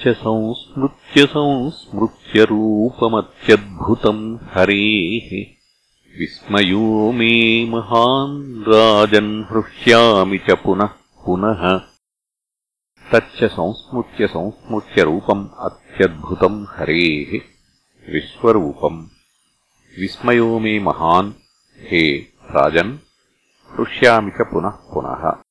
च रूपमत्यद्भुतम् हरेः। विस्मयो मे महान् राजन् हृष्यामि च पुनः पुनः। तच्च संस्मृत्य संस्मृत्य रूपम् अत्यद्भुतम् हरेः। विश्वरूपम्। विस्मयो मे महान्। हे राजन् हृष्यामि च पुनः पुनः।